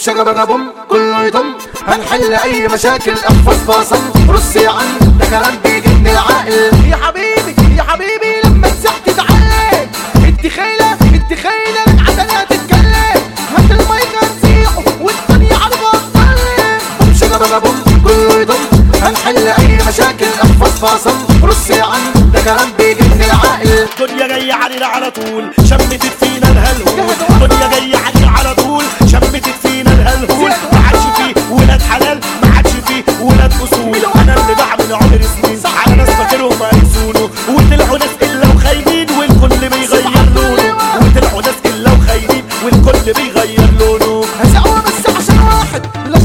شغبنبم كله يضم هنحل أي مشاكل احفظ فاصل رصي عندك ده كلام العقل يا حبيبي يا حبيبي لما مسحت تعلق انت خايلة انت خايلة من عدنها تتكلم. هات المايك هتسيحه والدنيا على البطل بوم كله يضم هنحل أي مشاكل احفظ فاصل رصي عندك ده كلام العقل الدنيا جاية علينا على طول. شمتت فينا الهلهول. الدنيا جاية علينا على طول. شمتت la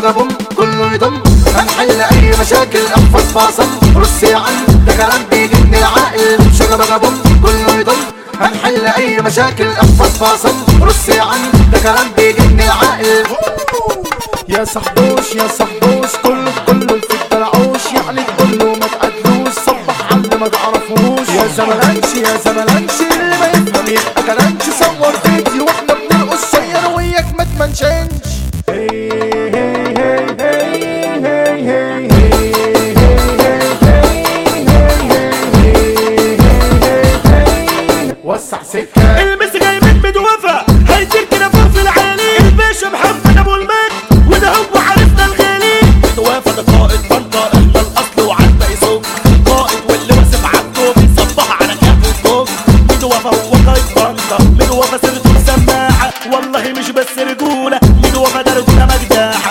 بضم كله يضم هنحل أي مشاكل احفظ فاصل رسي عن عم ده كلام بيجيبني العقل شجره بضم كله يضم هنحل أي مشاكل احفظ فاصل رسي عن عم ده كلام بيجيبني العقل يا صحبوش يا صحبوش. سكة المس غيمت بدوفا هيدير كده فوق في العالي. الباشا محمد أبو المجد. وده هو عرفنا الغالي. دوافة ده قائد طنطا انت الأصل وعنده الباقي صوت قائد واللي واسف عنده بيصبح على كهف الصوت بدوفا هو قائد طنطا بدوفا سيرته سماعة. والله مش بس رجولة. بدوفا ده رجولة مجداحة.